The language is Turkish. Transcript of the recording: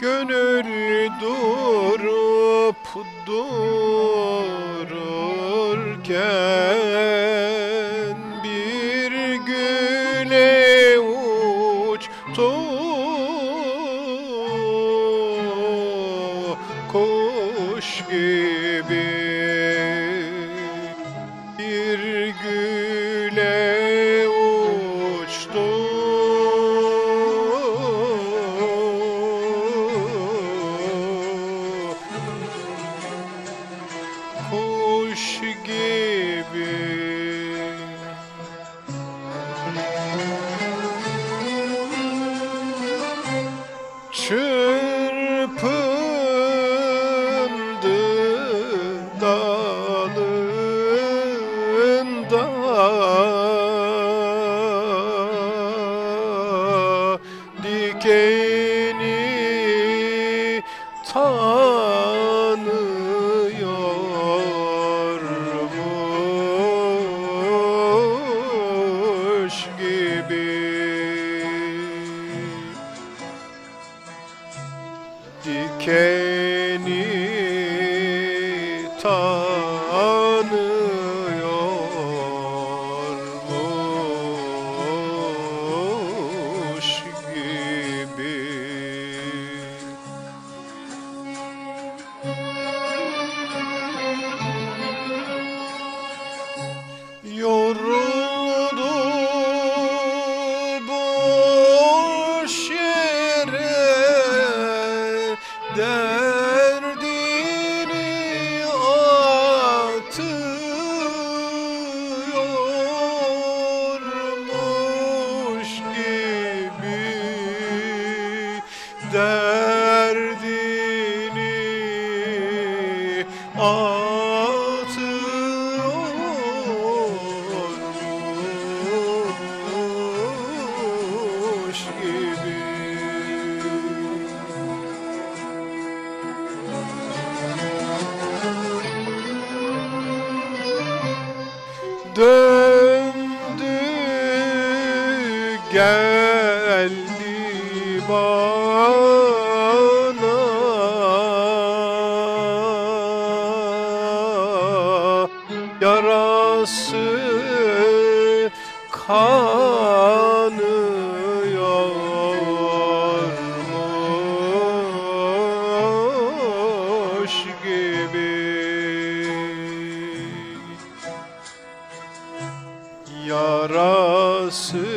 Gönül durup dururken bir güne uçtu. Kuş gibi kuş gibi. Çırpındı dalında dikeni de quem derdini atıyormuş gibi. Derdini döndü geldi bana. Yarası kan yarası.